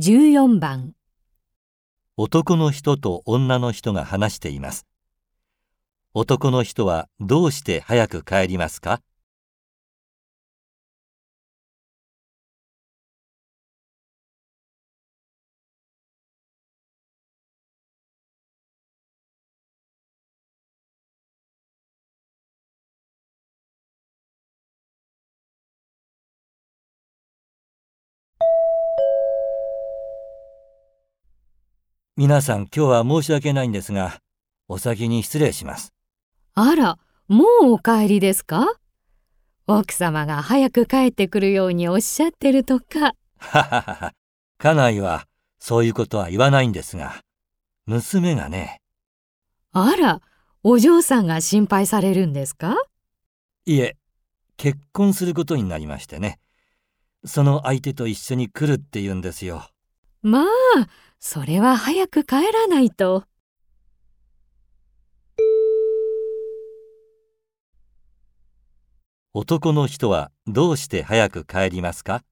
14番男の人と女の人が話しています。男の人はどうして早く帰りますか？皆さん今日は申し訳ないんですが、お先に失礼します。あら、もうお帰りですか？奥様が早く帰ってくるようにおっしゃってるとか。はははは。家内はそういうことは言わないんですが、娘がね、あら、お嬢さんが心配されるんですか？いえ、結婚することになりましてね。その相手と一緒に来るって言うんですよ。まあ、それは早く帰らないと。男の人はどうして早く帰りますか？